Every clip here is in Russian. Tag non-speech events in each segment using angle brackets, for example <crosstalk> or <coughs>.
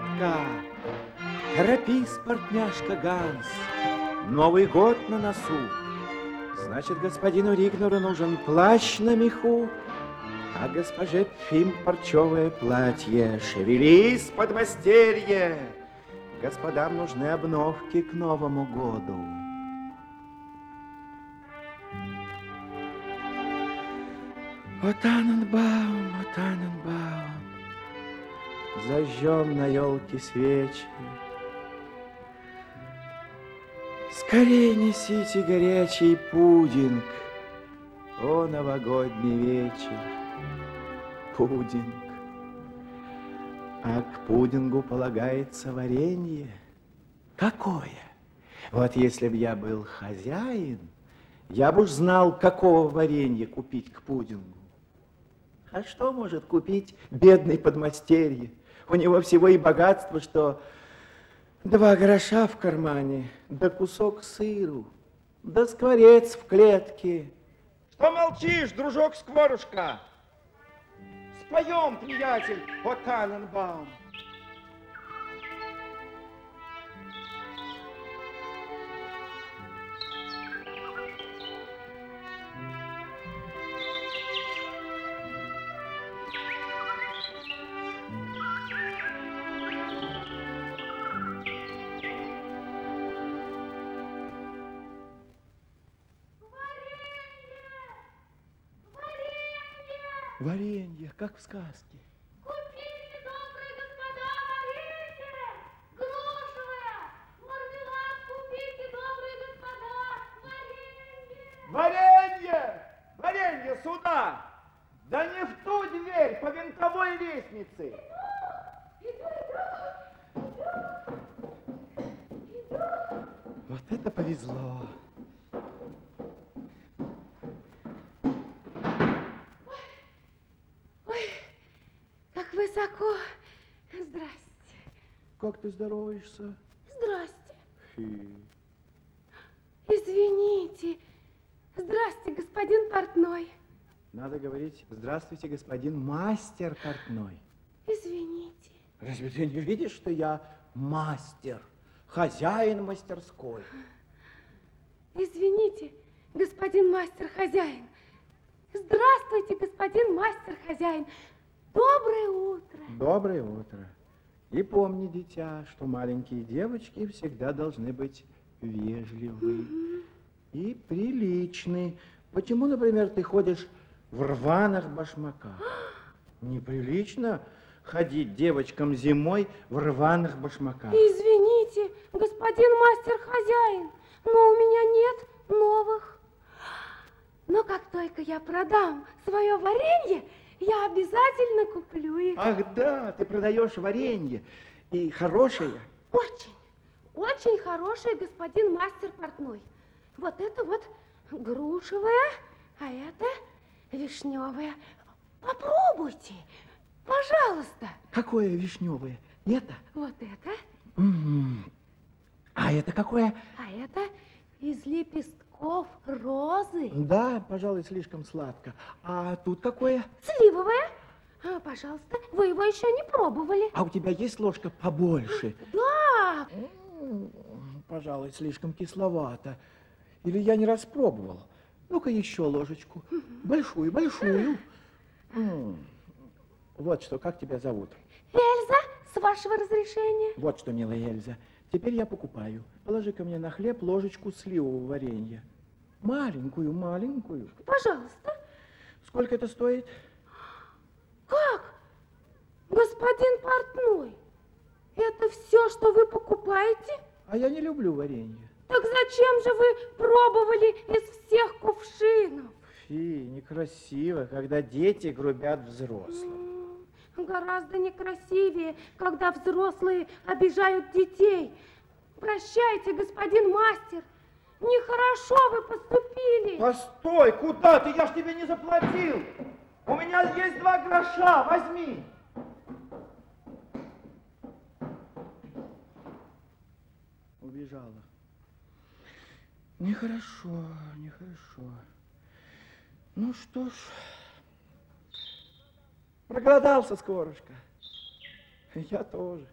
нитка. Торопись, партняшка Ганс, Новый год на носу. Значит, господину Ригнеру нужен плащ на меху, а госпоже Пфим парчевое платье. Шевелись, подмастерье! Господам нужны обновки к Новому году. О, Таненбаум, о, Таненбаум, Зажжем на елке свечи. Скорей несите горячий пудинг, О, новогодний вечер, пудинг. А к пудингу полагается варенье. Какое? Вот если б я был хозяин, я бы уж знал, какого варенья купить к пудингу. А что может купить бедный подмастерье? У него всего и богатство, что два гроша в кармане, да кусок сыру, да скворец в клетке. Что молчишь, дружок Скворушка? Споем, приятель, о Таненбаум. Как в сказке. Купите, добрые господа, варенье! Грушевое! Мармелад купите, добрые господа! Варенье! Варенье! Варенье сюда! Да не в ту дверь, по винтовой лестнице. Вот это повезло. Ой, высоко! Здрасте, Как ты здороваешься? здрасте. Фи. Извините. Здрасте, господин портной. Надо говорить, здравствуйте, господин мастер портной. Извините. Разве ты не видишь, что я мастер, хозяин мастерской? Извините, господин мастер-хозяин. Здравствуйте, господин мастер-хозяин. Доброе утро. Доброе утро. И помни, дитя, что маленькие девочки всегда должны быть вежливы и приличны. Почему, например, ты ходишь в рваных башмаках? <gasps> Неприлично ходить девочкам зимой в рваных башмаках. Извините, господин мастер-хозяин, но у меня нет новых. Но как только я продам свое варенье, я обязательно куплю их. Ах да, ты продаешь варенье. И хорошее. Очень, очень хороший господин мастер портной. Вот это вот грушевая, а это вишневая. Попробуйте, пожалуйста. Какое вишневое? Это? Вот это, М. А это какое? а это из лепестков розы. Да, пожалуй, слишком сладко. А тут какое? Сливовое. А, пожалуйста, вы его еще не пробовали. А у тебя есть ложка побольше? Да, Пожалуй, слишком кисловато. Или я не распробовал. Ну-ка еще ложечку. Большую, большую. Вот что, как тебя зовут? Эльза, с вашего разрешения. Вот что, милая Эльза, теперь я покупаю. Положи-ка мне на хлеб ложечку сливового варенья. Маленькую, маленькую. Пожалуйста. Сколько это стоит? Как? Господин портной, это все, что вы покупаете? А я не люблю варенье. Так зачем же вы пробовали из всех кувшинов? Фи, некрасиво, когда дети грубят взрослым. М, Гораздо некрасивее, когда взрослые обижают детей. Прощайте, господин мастер. Нехорошо вы поступили. Постой, куда ты? Я ж тебе не заплатил. У меня есть два гроша, возьми. Убежала. Нехорошо, нехорошо. Ну что ж, Проголодался, скворушка. Я тоже.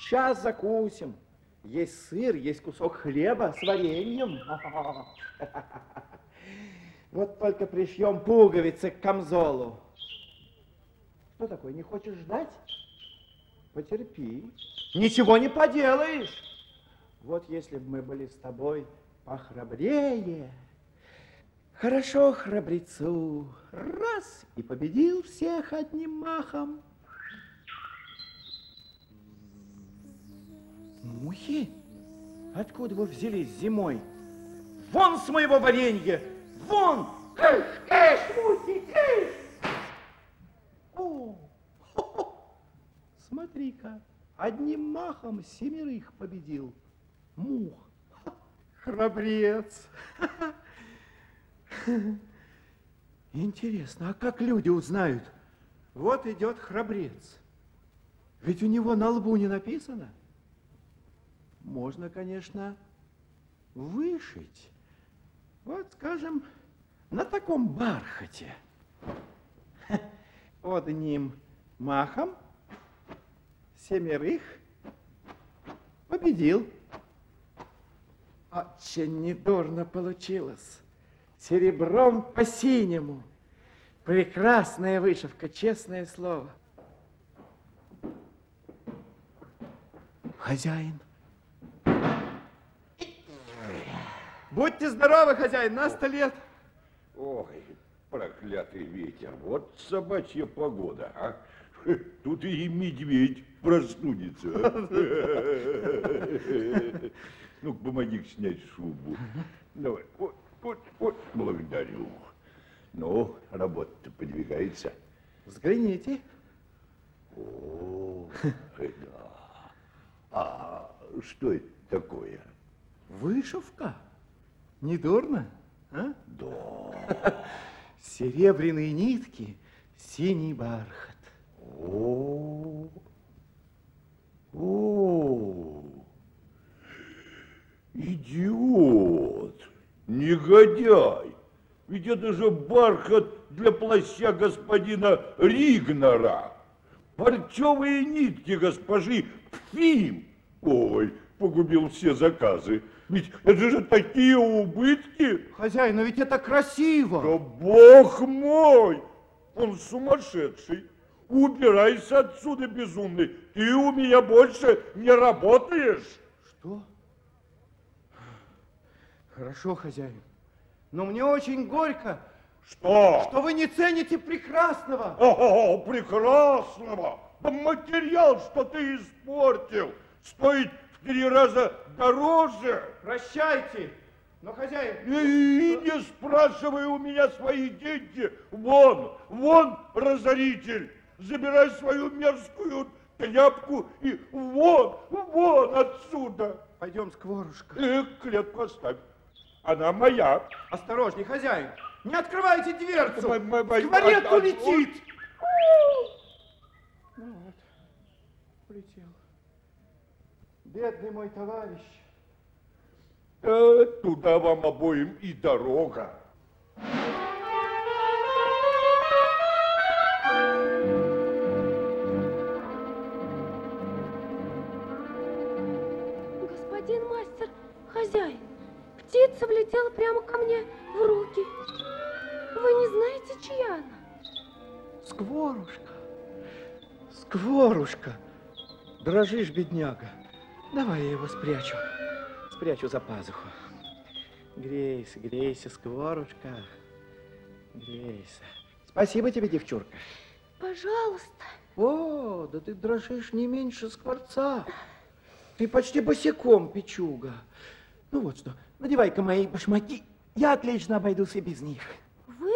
Сейчас закусим. Есть сыр, есть кусок хлеба с вареньем. <laughs> Вот только пришьем пуговицы к камзолу. Что такое, не хочешь ждать? Потерпи. Ничего не поделаешь. Вот если бы мы были с тобой похрабрее. Хорошо храбрецу. Раз, и победил всех одним махом. Мухи? Откуда вы взялись зимой? Вон с моего варенья! Вон! Кыш, кыш, мухи, кыш! О, смотри-ка, одним махом семерых победил. Мух. Храбрец. <laughs> Интересно, а как люди узнают? Вот идет храбрец. Ведь у него на лбу не написано. Можно, конечно, вышить. Вот, скажем, на таком бархате. <laughs> Одним махом семерых победил. Очень недурно получилось. Серебром по синему. Прекрасная вышивка, честное слово. Хозяин. Будьте здоровы, хозяин, на сто лет. Ой, проклятый ветер, вот собачья погода, а? Тут и медведь простудится. <laughs> Ну, помоги снять шубу. Давай, вот, вот, вот, благодарю. Ну, работа-то подвигается. Взгляните. О, <laughs> да. А что это такое? Вышивка. Недурно, а? Да. <laughs> Серебряные нитки, синий бархат. О, о, идиот, негодяй. Ведь это же бархат для плаща господина Ригнера. Парчевые нитки госпожи Пфим. Ой, погубил все заказы. Ведь это же такие убытки. Хозяин, но ведь это красиво. Да бог мой! Он сумасшедший. Убирайся отсюда, безумный. Ты у меня больше не работаешь. Что? Хорошо, хозяин. Но мне очень горько, Что? что вы не цените прекрасного. О, прекрасного! Да материал, что ты испортил, стоит в три раза дороже. Прощайте. Но, хозяин, И не спрашивай у меня свои деньги. Вон, вон, разоритель. Забирай свою мерзкую тряпку и вон, вон отсюда. пойдем, скворушка. Э, клетку оставь. Она моя. Осторожней, хозяин. Не открывайте дверцу. М- м- м- Скворец а- а- улетит. Ну вот, улетел. Бедный мой товарищ. Э, туда вам обоим и дорога. Птица влетела прямо ко мне в руки. Вы не знаете, чья она? Скворушка, Скворушка, дрожишь, бедняга. Давай я его спрячу, спрячу за пазуху. Грейся, грейся, Скворушка, грейся. Спасибо тебе, девчурка. Пожалуйста. О, да ты дрожишь не меньше скворца. Ты почти босиком, печуга. Ну вот что, надевай-ка мои башмаки. Я отлично обойдусь и без них. Вы?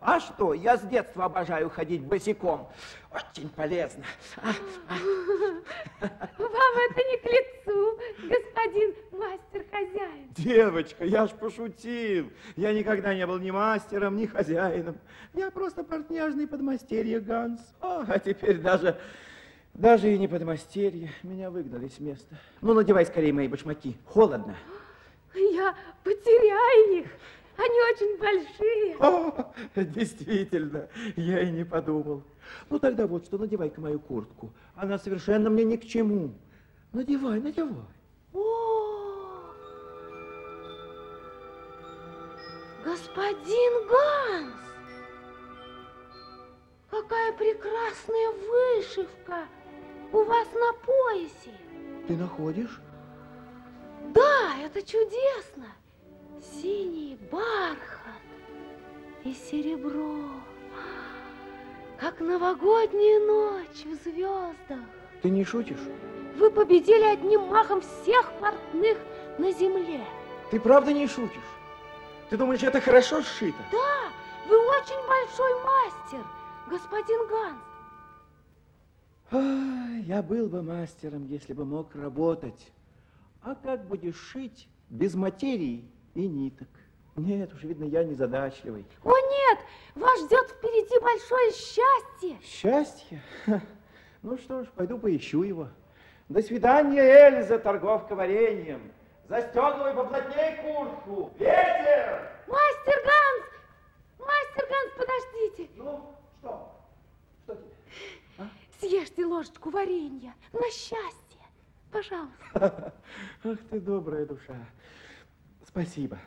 А что, я с детства обожаю ходить босиком. Очень полезно. А, <laughs> Вам это не к лицу, господин мастер-хозяин. Девочка, я ж пошутил. Я никогда не был ни мастером, ни хозяином. Я просто портняжный подмастерье Ганс. О, а теперь даже, даже и не подмастерье. Меня выгнали с места. Ну, надевай скорее мои башмаки. Холодно. Я потеряю их. Они очень большие. О, действительно, я и не подумал. Ну тогда вот что, надевай-ка мою куртку. Она совершенно мне ни к чему. Надевай, надевай. О! Господин Ганс! Какая прекрасная вышивка у вас на поясе. Ты находишь? Да, это чудесно. Синий бархат и серебро, как новогодняя ночь в звездах. Ты не шутишь? Вы победили одним махом всех портных на земле. Ты правда не шутишь? Ты думаешь, это хорошо сшито? Да, вы очень большой мастер, господин Ганс. Я был бы мастером, если бы мог работать. А как будешь шить без материи и ниток? Нет уж, видно, я незадачливый. О нет, вас ждет впереди большое счастье. Счастье? Ха. Ну что ж, пойду поищу его. До свидания, Эльза, торговка вареньем. Застегивай поплотнее куртку. Ветер! Мастер Ганс, мастер Ганс, подождите. Ну, что? Что тебе? Съешьте ложечку варенья на счастье, пожалуйста. <laughs> Ах ты добрая душа. Спасибо.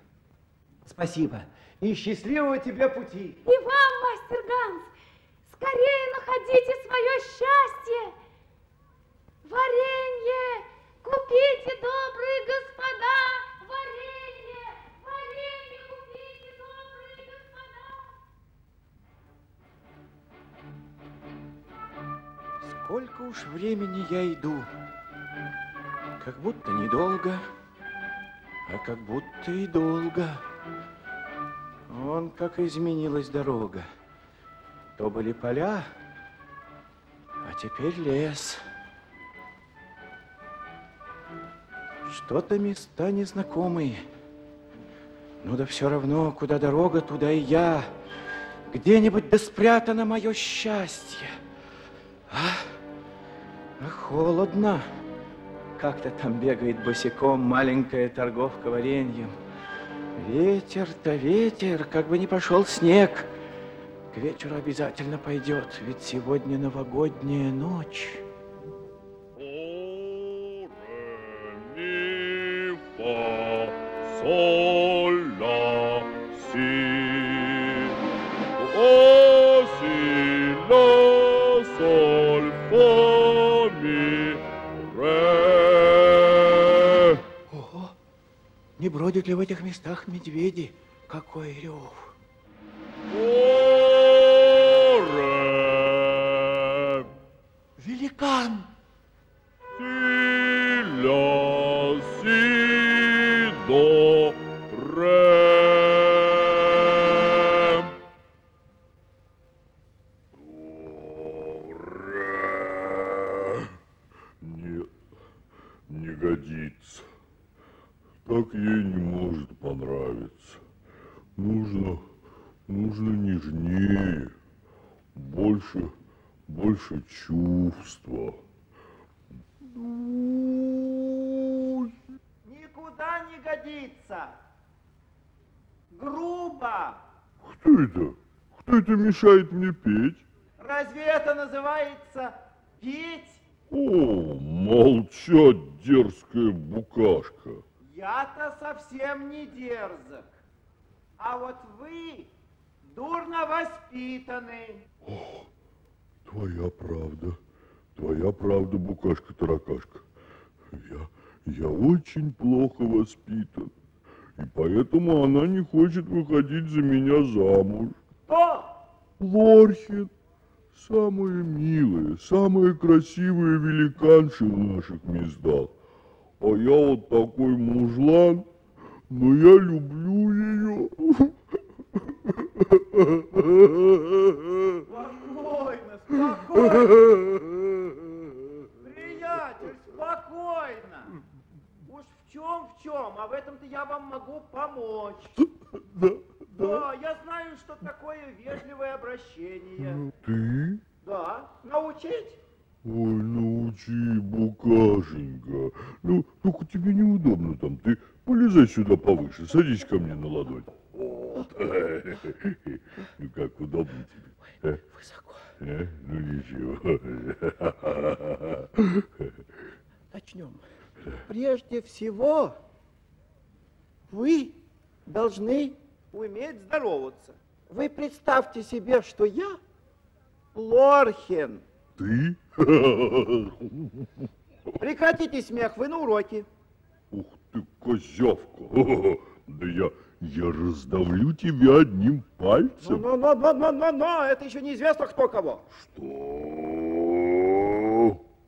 Спасибо. И счастливого тебе пути. И вам, мастер Ганс, скорее находите свое счастье. Варенье! Купите, добрые господа! Варенье! Варенье купите, добрые господа! Сколько уж времени я иду. Как будто недолго, а как будто и долго. Вон как изменилась дорога. То были поля, а теперь лес. Что-то места незнакомые. Ну да все равно, куда дорога, туда и я. Где-нибудь да спрятано мое счастье. А? А холодно. Как-то там бегает босиком маленькая торговка вареньем. Ветер-то ветер, как бы не пошел снег. К вечеру обязательно пойдет, ведь сегодня новогодняя ночь. Бродят ли в этих местах медведи? Какой рев! Ре. Великан! Мешает мне петь? Разве это называется петь? О, молчать, дерзкая букашка. Я-то совсем не дерзок. А вот вы дурно воспитаны. Твоя правда, твоя правда, букашка-таракашка. Я, я очень плохо воспитан, и поэтому она не хочет выходить за меня замуж. Кто? Лорхин, самая милая, самая красивая великанша в наших местах. А я вот такой мужлан, но я люблю ее. Спокойно, спокойно. Приятель, спокойно. Уж в чем в чем, а в этом-то я вам могу помочь. Да, Да, я знаю, что такое вежливое обращение. Ты? Да, научить? Ой, научи, букашенька. Ну, только тебе неудобно там. Ты полезай сюда повыше, садись ко мне на ладонь. Высоко. Ну <laughs> как, удобно тебе? э? Высоко. Э? Ну ничего. <laughs> Начнем. Прежде всего, вы должны уметь здороваться. Вы представьте себе, что я Лорхен. Ты? Прекратите смех, вы на уроке. Ух ты, козявка. <laughs> Да я, я раздавлю тебя одним пальцем. Но, но, но, но, но, но, это еще неизвестно кто кого. Что?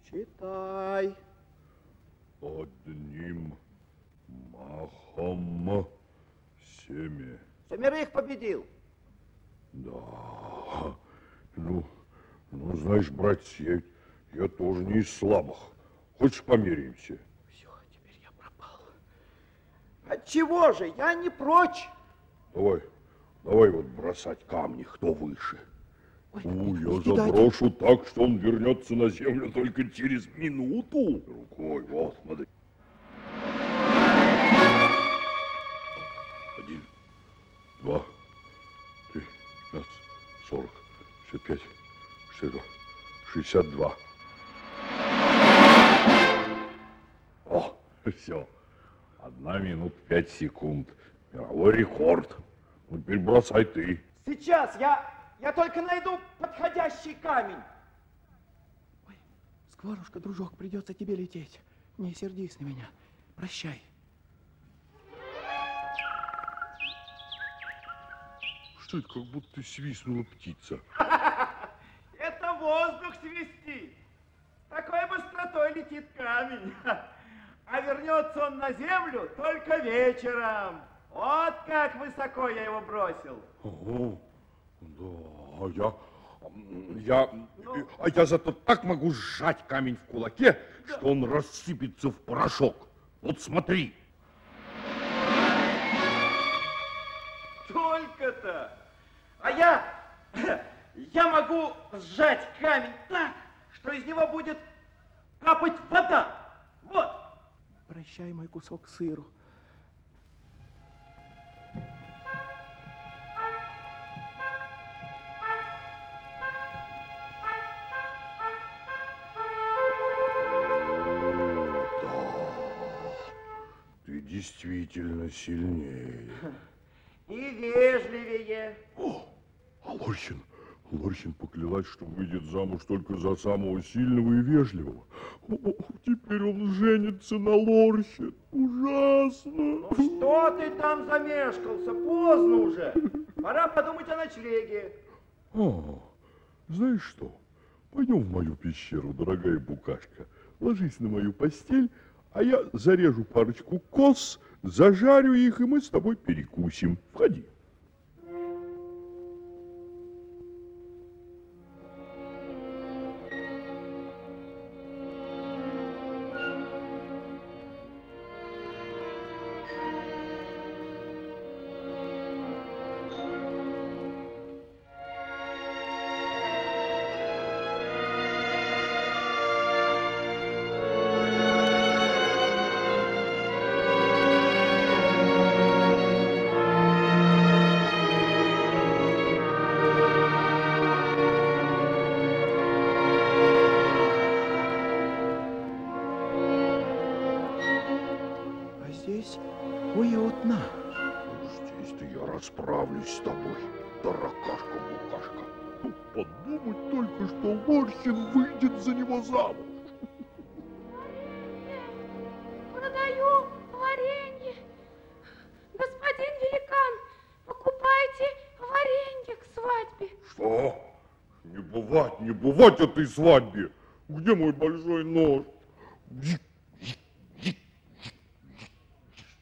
Читай. Одним махом семя. Семерых победил. Да. Ну, ну, знаешь, братья, я тоже не из слабых. Хочешь помиримся? Все, теперь я пропал. Отчего же? Я не прочь. Давай, давай вот бросать камни, кто выше. Ой, У, я заброшу так, что он вернется на землю только через минуту. Рукой, вот, смотри. Два, три, пятнадцать, сорок, шестьдесят пять, шестьдесят два, шестьдесят два. О, все. Одна минута пять секунд. Мировой рекорд. Ну, теперь бросай ты. Сейчас я, я только найду подходящий камень. Ой, Скворушка, дружок, придется тебе лететь. Не сердись на меня. Прощай. Что это, как будто свистнула птица? <laughs> Это воздух свистит. Такой быстротой летит камень. <laughs> А вернется он на землю только вечером. Вот как высоко я его бросил. Ого, да, а я, я, а я зато так могу сжать камень в кулаке, что он рассыпется в порошок. Вот смотри. Я, <coughs> я могу сжать камень так, что из него будет капать вода. Вот. Прощай мой кусок сыру. Ты действительно сильнее. И вежливее. О, Лорхин, Лорхин поклялась, что выйдет замуж только за самого сильного и вежливого. О, теперь он женится на Лорхин. Ужасно. Ну что ты там замешкался? Поздно уже. Пора подумать о ночлеге. А, знаешь что? Пойдем в мою пещеру, дорогая букашка. Ложись на мою постель, а я зарежу парочку коз, зажарю их, и мы с тобой перекусим. Входи. Бывать этой свадьбе. Где мой большой нож?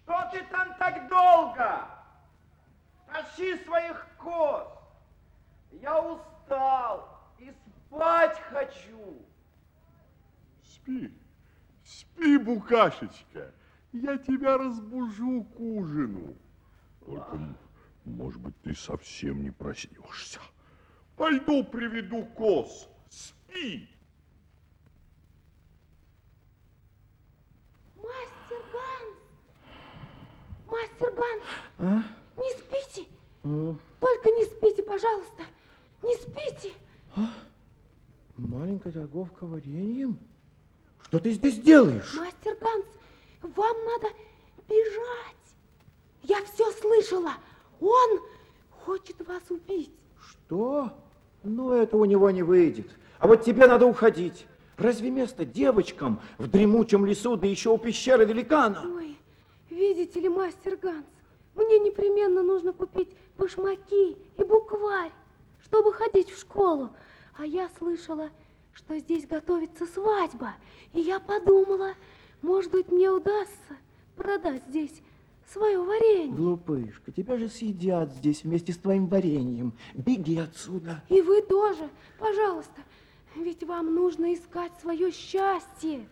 Что ты там так долго? Тащи своих коз. Я устал и спать хочу. Спи, спи, букашечка. Я тебя разбужу к ужину. Только, может быть, ты совсем не проснешься. Пойду приведу коз. Спи. Мастер Ганс! Мастер Ганс! А? Не спите! М, Только не спите, пожалуйста, не спите. Маленькая торговка вареньем? Что ты здесь делаешь? Мастер Ганс, вам надо бежать. Я все слышала. Он хочет вас убить. Что? Ну, это у него не выйдет. А вот тебе надо уходить. Разве место девочкам в дремучем лесу, да еще у пещеры великана? Ой, видите ли, мастер Ганс, мне непременно нужно купить башмаки и букварь, чтобы ходить в школу. А я слышала, что здесь готовится свадьба. И я подумала, может быть, мне удастся продать здесь свое варенье. Глупышка, тебя же съедят здесь вместе с твоим вареньем. Беги отсюда. И вы тоже, пожалуйста, ведь вам нужно искать свое счастье.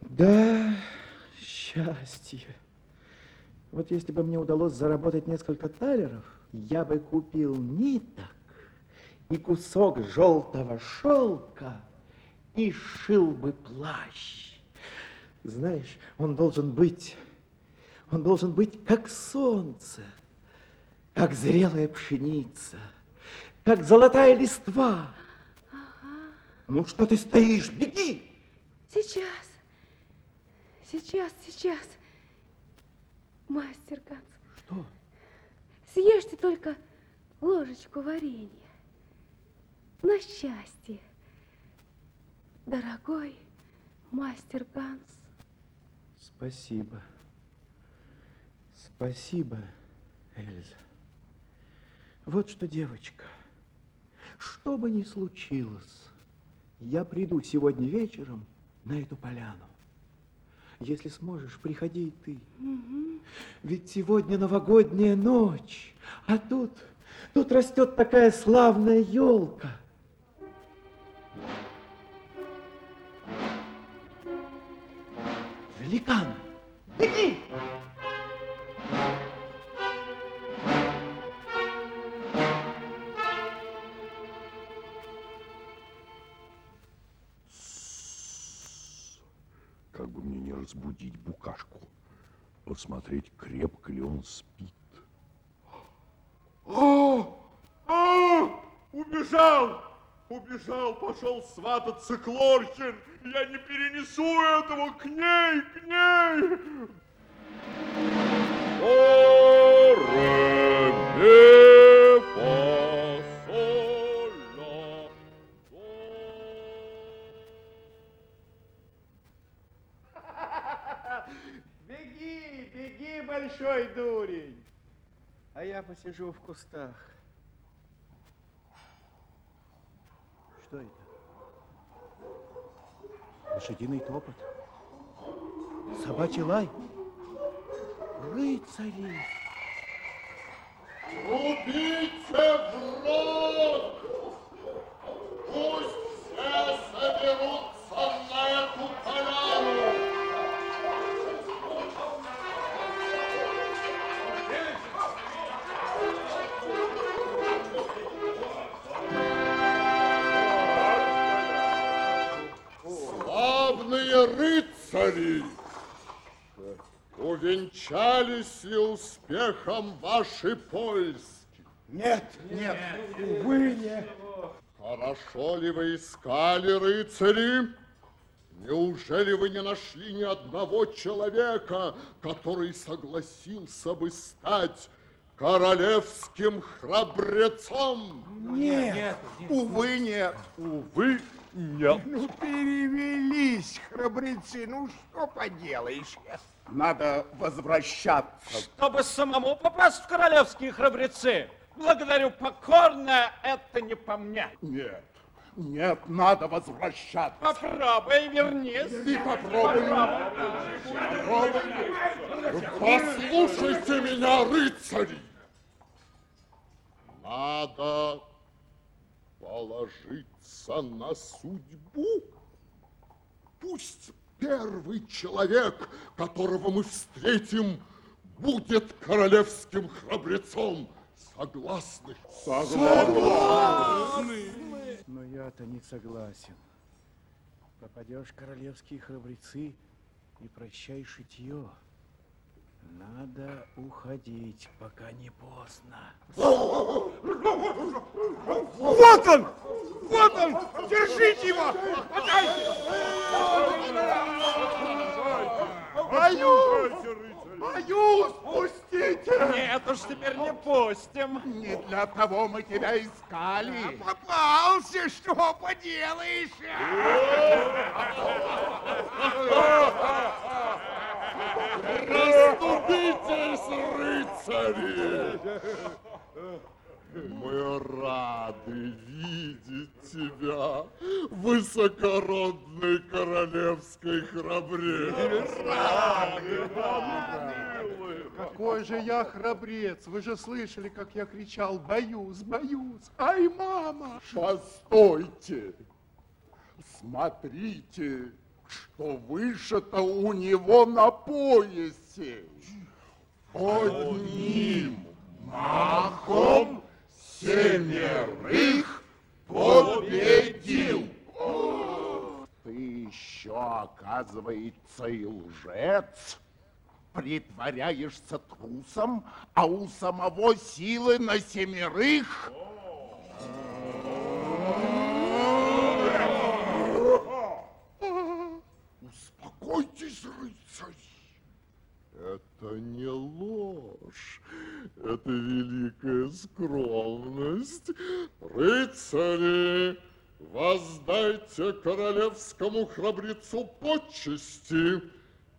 Да, счастье. Вот если бы мне удалось заработать несколько талеров, я бы купил ниток и кусок желтого шелка и шил бы плащ. Знаешь, он должен быть, он должен быть как солнце, как зрелая пшеница, как золотая листва. Ну что ты стоишь? Беги! Сейчас, сейчас, сейчас. Мастер Ганс, Что? съешьте только ложечку варенья. На счастье, дорогой мастер Ганс. Спасибо. Спасибо, Эльза. Вот что, девочка, что бы ни случилось, я приду сегодня вечером на эту поляну. Если сможешь, приходи и ты. Ведь сегодня новогодняя ночь, а тут, тут растет такая славная елка. Великан, разбудить букашку, посмотреть, крепко ли он спит. А! А! Убежал! Убежал, пошел свататься к Лорчин. Я не перенесу этого к ней, к ней. О, посижу в кустах. Что это? Лошадиный топот. Собачий лай. Рыцари. Убейте враг! Пусть все соберутся на эту поляну! Увенчались ли успехом ваши польски? Нет, нет, увы, нет. Хорошо ли вы искали, рыцари? Неужели вы не нашли ни одного человека, который согласился бы стать королевским храбрецом? Нет, увы, нет. Увы, нет. Ну, перевелись, храбрецы, ну что поделаешь? Надо возвращаться. Чтобы самому попасть в королевские храбрецы. Благодарю покорно, это не по мне. Нет, нет, надо возвращаться. Попробуй, вернись. И попробуем. Попробуем. Послушайте меня, рыцари. Надо положиться на судьбу. Пусть первый человек, которого мы встретим, будет королевским храбрецом. Согласны? Согласны. Но я-то не согласен. Попадешь в королевские храбрецы и прощай шитье. Надо уходить, пока не поздно. Вот он! Вот он! Держите его! Боюсь! Боюсь! Пустите! Нет уж, теперь не пустим. Не для того мы тебя искали. попался, что поделаешь? <laughs> Расступитесь, рыцари! Мы рады видеть тебя, высокородный королевской храбрец. Какой же я храбрец! Вы же слышали, как я кричал «Боюсь, боюсь! Ай, мама!» Постойте! Смотрите, что вышито у него на поясе. Одним махом семерых победил. Ты еще, оказывается, и лжец. Притворяешься трусом, а у самого силы на семерых. Успокойтесь, рыцарь. Это не ложь, это великая скромность. Рыцари, воздайте королевскому храбрецу почести.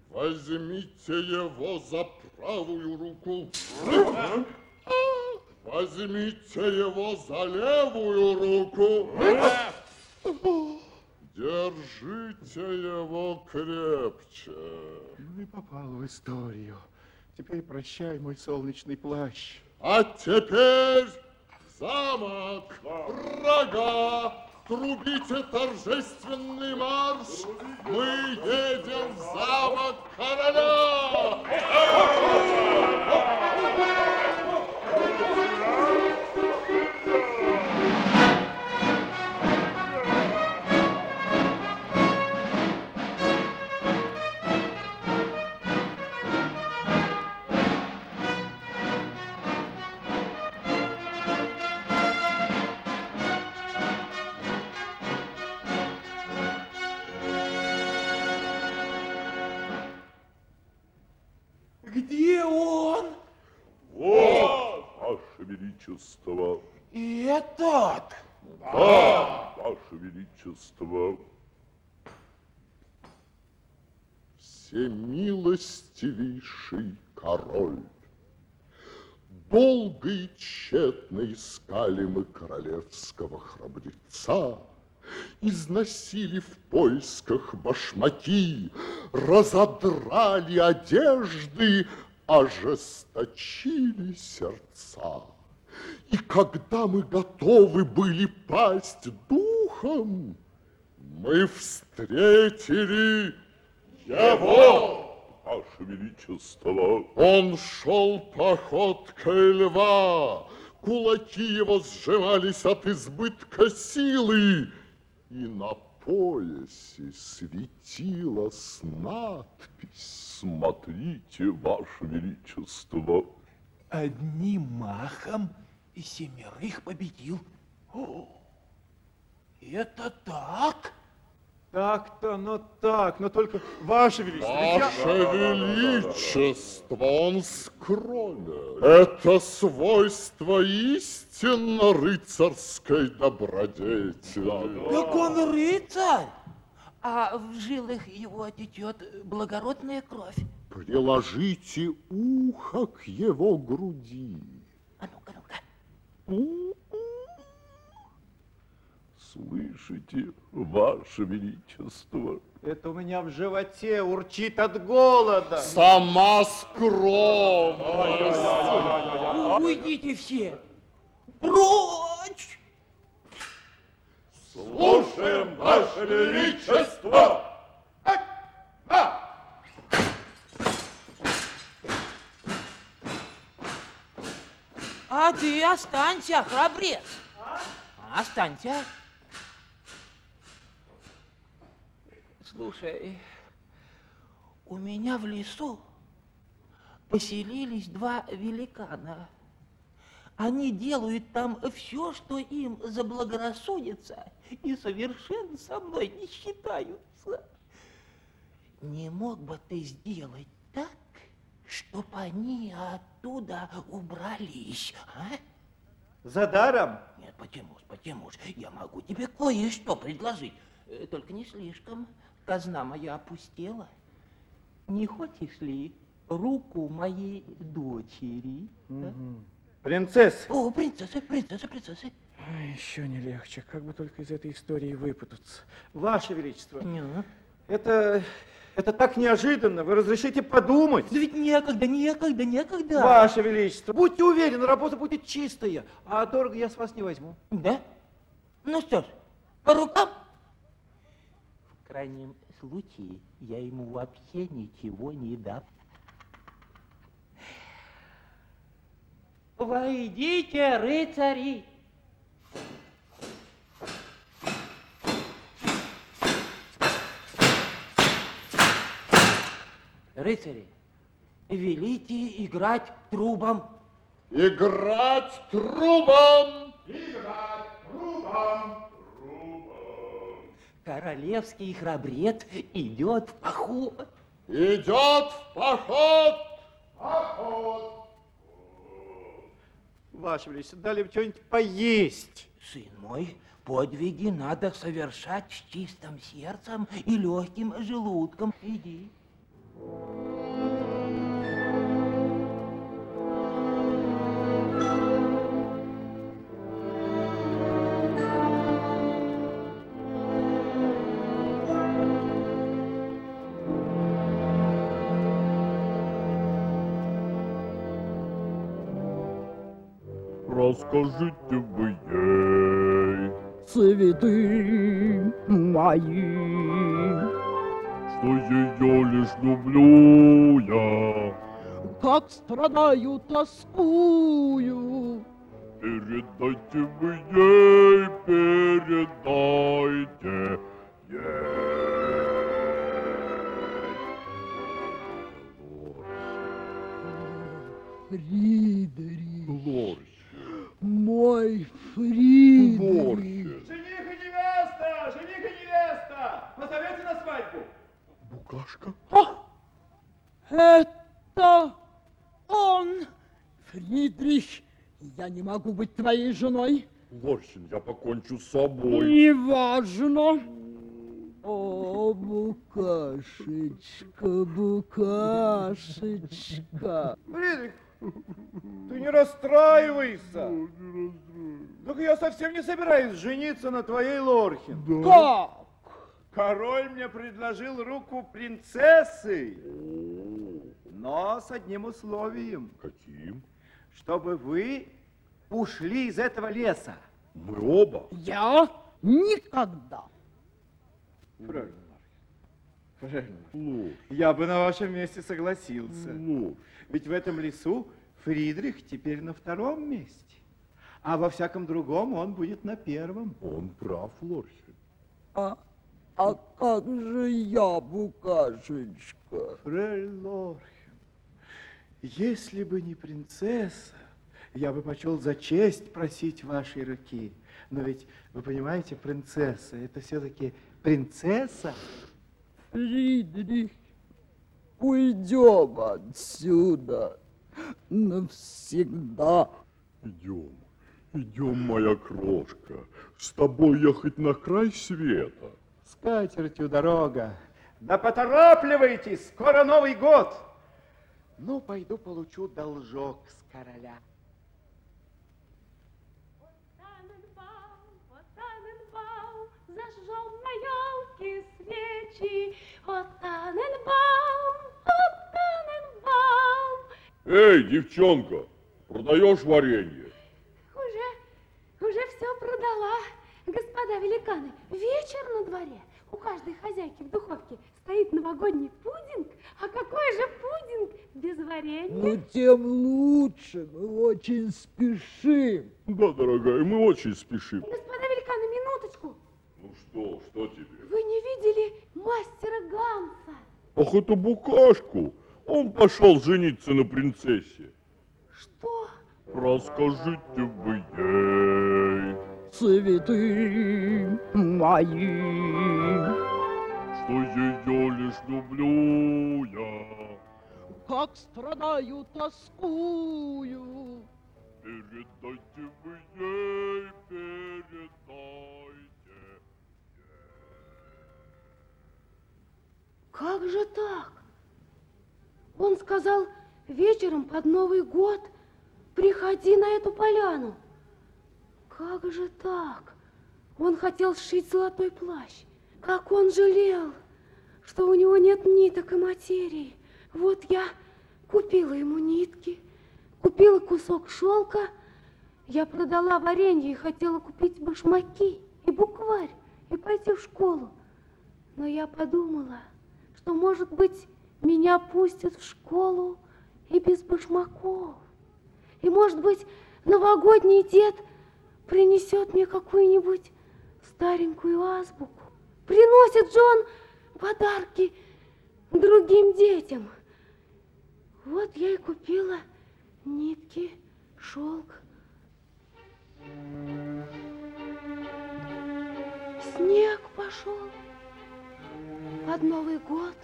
Возьмите его за правую руку. Возьмите его за левую руку. Держите его крепче. Ну и попал в историю. Теперь прощай, мой солнечный плащ. А теперь замок, рога, трубите торжественный марш. Мы едем в замок короля. Всемилостивейший король, Долго и тщетно искали мы королевского храбреца, Износили в поисках башмаки, Разодрали одежды, ожесточили сердца. И когда мы готовы были пасть духом, мы встретили его. Ваше Величество. Он шел походкой льва, кулаки его сжимались от избытка силы, и на поясе светилась надпись. Смотрите, Ваше Величество. Одним махом и семерых победил. О, это так? Так-то, ну так, но только, Ваше Величество, ведь я- Ваше Величество, он скромен. Это свойство истинно рыцарской добродетели. Так он рыцарь, а в жилах его течет благородная кровь. Приложите ухо к его груди. А ну-ка, ну-ка. Слышите, Ваше Величество. Это у меня в животе урчит от голода. Сама скромность. Уйдите все. Прочь! Слушаем, Ваше Величество. А ты останься, храбрец. Останься. Слушай, у меня в лесу поселились два великана. Они делают там все, что им заблагорассудится, и совершенно со мной не считаются. Не мог бы ты сделать так, чтоб они оттуда убрались, а? За даром? Нет, Потемуш, Потемуш, я могу тебе кое-что предложить. Э, Только не слишком. Казна моя опустела. Не хочешь ли руку моей дочери? а? Принцесса. О, принцесса, принцесса, принцесса. Еще не легче, как бы только из этой истории выпутаться. Ваше Величество, Ну, это, это так неожиданно, вы разрешите подумать? да ведь некогда, некогда, некогда. Ваше Величество, будьте уверены, работа будет чистая, а дорого я с вас не возьму. Да? Ну что ж, по рукам? В крайнем случае, я ему вообще ничего не дам. Войдите, рыцари! Рыцари, велите играть трубам. Играть трубом! Королевский храбрец идет в поход. Идет в поход! Ваше Величество, дали бы что-нибудь поесть. Сын мой, подвиги надо совершать с чистым сердцем и легким желудком. Иди. Расскажите вы ей, цветы мои. что ее лишь люблю я. Как страдаю, тоскую, Передайте вы ей, Это он, Фридрих. Я не могу быть твоей женой. Лорхин, я покончу с собой. Неважно. О, букашечка, букашечка. Фридрих, ты не расстраивайся. Так я совсем не собираюсь жениться на твоей Лорхин. Как? Король мне предложил руку принцессы, но с одним условием, Каким? Чтобы вы ушли из этого леса. Мы оба. Я никогда. Правильно, Правильно. Лорхи, Я бы на вашем месте согласился. Лорхи. Ведь в этом лесу Фридрих теперь на втором месте. А во всяком другом он будет на первом. Он прав, Лорхи. А, а как же я, букашечка? Фрель Лорхен, если бы не принцесса, я бы почел за честь просить вашей руки. Но ведь, вы понимаете, принцесса, это все-таки принцесса. Фридрих, уйдем отсюда навсегда. Идем, идем, моя крошка. С тобой ехать на край света. С катертью дорога. Да поторапливайтесь, скоро Новый год. Ну, пойду получу должок с короля. Вот Таненбаум, вот Таненбаум, зажжем на елке свечи. Вот Таненбаум, вот Таненбаум. Эй, девчонка, продаешь варенье? Уже, уже все продала. Господа великаны, вечер на дворе. У каждой хозяйки в духовке стоит новогодний пудинг. А какой же пудинг без варенья? Ну, тем лучше, мы очень спешим. Да, дорогая, мы очень спешим. Господа великаны, минуточку. Ну что, что тебе? Вы не видели мастера Ганса? Ах, это букашку. Он пошел жениться на принцессе. Что? Расскажите вы ей, Цветы мои. Что ее лишь люблю я. Как страдаю, тоскую. Передайте вы ей, передайте. Как же так? Он сказал, вечером под Новый год приходи на эту поляну. Как же так? Он хотел сшить золотой плащ. Как он жалел, что у него нет ниток и материи. Вот я купила ему нитки, купила кусок шелка. Я продала варенье и хотела купить башмаки и букварь и пойти в школу. Но я подумала, что, может быть, меня пустят в школу и без башмаков. И, может быть, новогодний дед принесет мне какую-нибудь старенькую азбуку. Приносит же он подарки другим детям. Вот я и купила нитки, шелк. Снег пошел. Под Новый год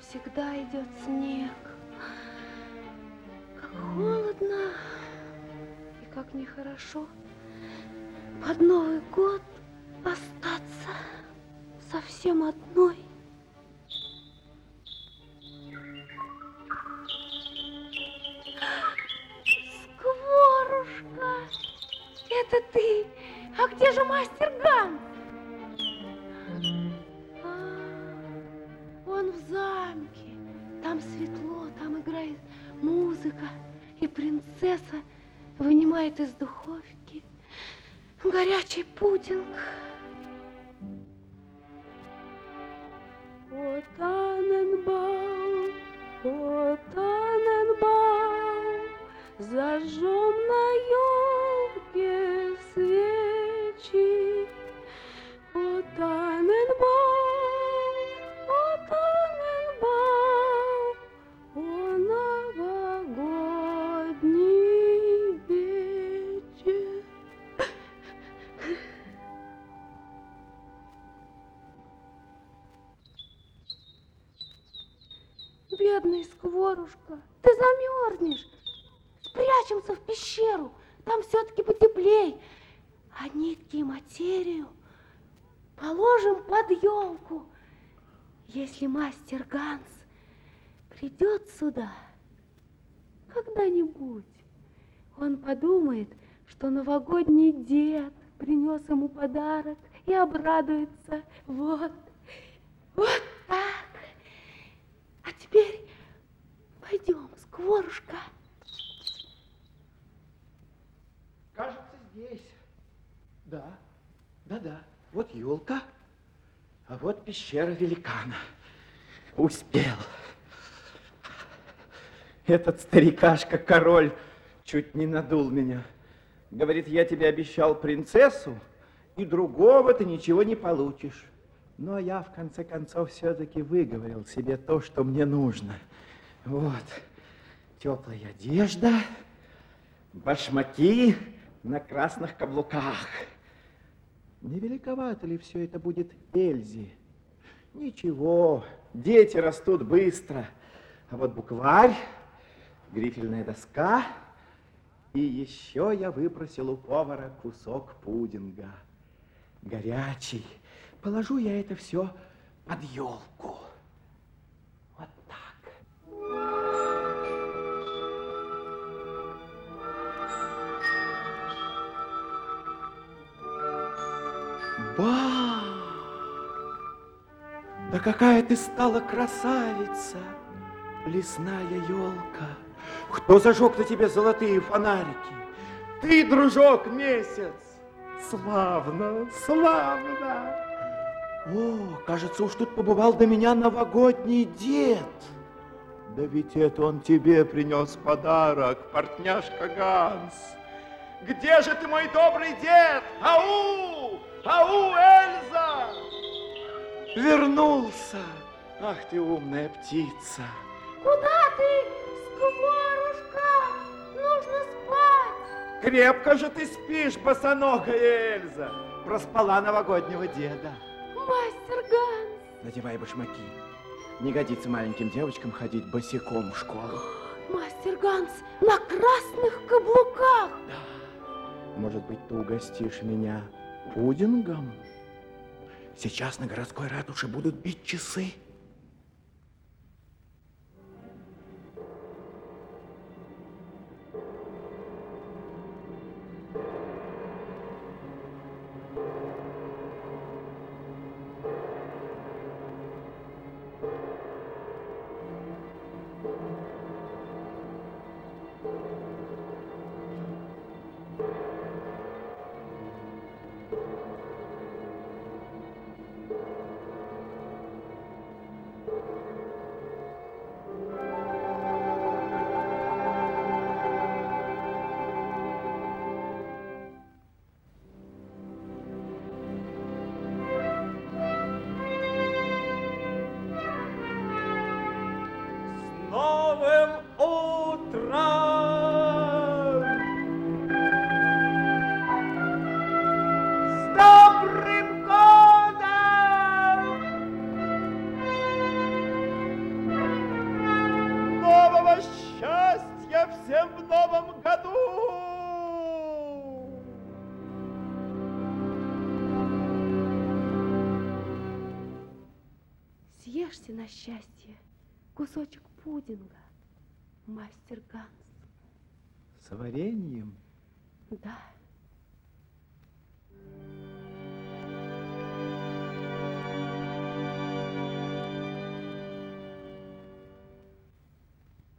всегда идет снег. Как холодно и как нехорошо под Новый год остаться совсем одной. Это ты? А где же мастер Ган? А, Он в замке. Там светло, там играет музыка. И принцесса вынимает из духовки горячий пудинг. Когда-нибудь, он подумает, что новогодний дед принес ему подарок и обрадуется. Вот, вот так. А теперь пойдем, Скворушка. Кажется, здесь. Да, да-да. Вот елка, а вот пещера великана. Успел. Этот старикашка, король, чуть не надул меня. Говорит, я тебе обещал принцессу, и другого ты ничего не получишь. Но я, в конце концов, все-таки выговорил себе то, что мне нужно. Вот, теплая одежда, башмаки на красных каблуках. Не великовато ли все это будет Эльзе? Ничего, дети растут быстро. А вот букварь, грифельная доска, и еще я выпросил у повара кусок пудинга. Горячий. Положу я это все под елку. Вот так. Ба! Да какая ты стала красавица, лесная елка! Кто зажег на тебе золотые фонарики? Ты, дружок, месяц! Славно, славно! О, кажется, уж тут побывал до меня новогодний дед. Да ведь это он тебе принес подарок, портняшка Ганс. Где же ты, мой добрый дед? Ау! Ау, Эльза! Вернулся! Ах ты умная птица! Куда ты, скворушка, нужно спать. Крепко же ты спишь, босоногая Эльза. Проспала новогоднего деда. Мастер Ганс, Надевай башмаки. Не годится маленьким девочкам ходить босиком в школу. мастер Ганс на красных каблуках. Может быть, ты угостишь меня пудингом? Сейчас на городской ратуше будут бить часы. На счастье кусочек пудинга, мастер Ганс. С вареньем. Да,